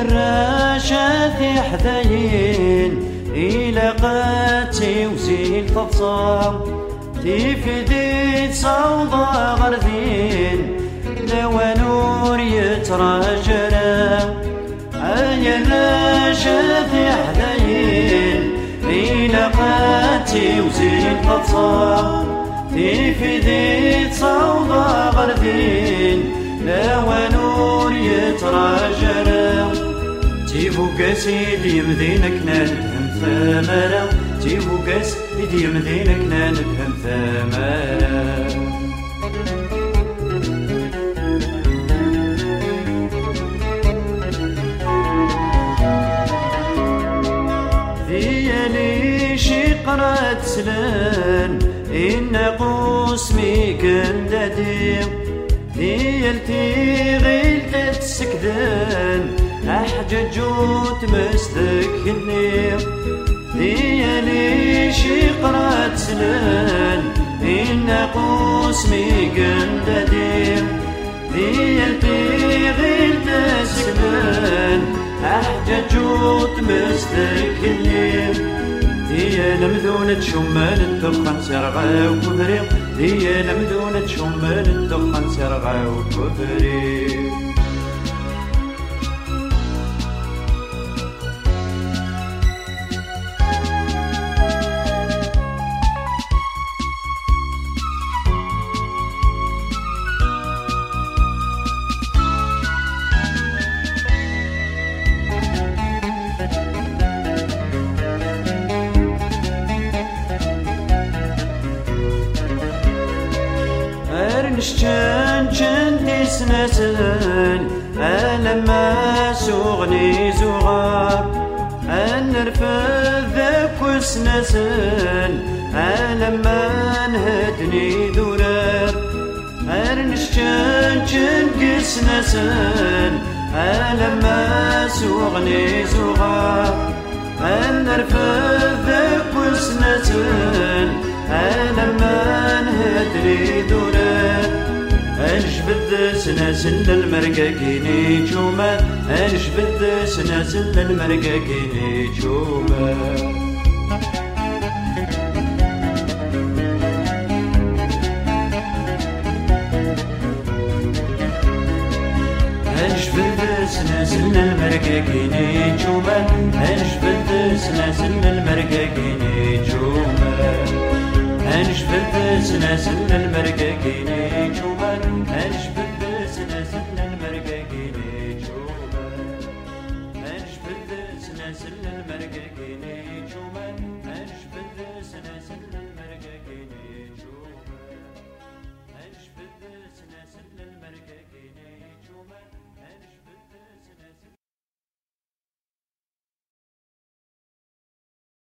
الراشة حذاين إلى قاتي وزين تتصام تفدي صوضة غرذين لو نور يتراجرا أي الراشة حذاين إلى قاتي وزين تتصام تفدي صوضة غرذين لو نور يتراجرا تيبو قاسي دي مدينك نادهم ثمرة تيبو قاس دي مدينك نادهم ثمرة شقرة سلان إن قوسمي كنددي ذيالتي غيلت تسكدان أحجج وتمسك النير ديالي شقرة سنان إن قوسمي قنددير ديالتي غير تسكنان أحجج وتمسك النير ديال مذونة شمال الدخان سرغا وكفريق ديال مذونة شمال الدخان سرغا وكفريق نشتن جندي سنسن ألما سوغني زغار أن نرفض ذاك سنسن ألما نهدني دورار أرنشتن جندي سنسن ألما سوغني زغار أن أنجبد سنازل المرقاقيني جوما أنجبد سنازل المرقاقيني جوما أنجبد سنازل المرقاقيني جوما أنجبد سنازل المرقاقيني جوما أنجبد سنازل المرقاقيني